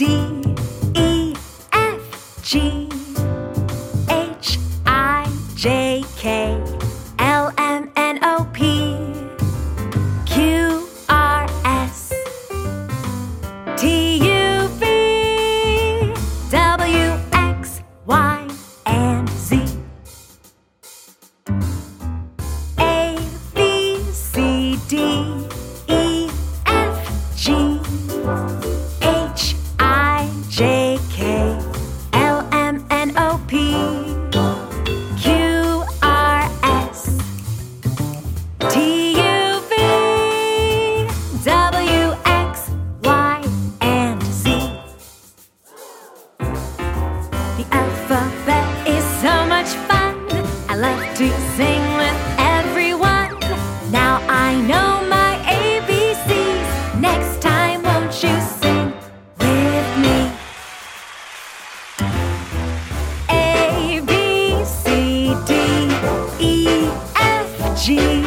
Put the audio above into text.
D E F G. J K L M N O P Q R S T U V W X Y and Z. The alphabet is so much fun. I love to sing jardim.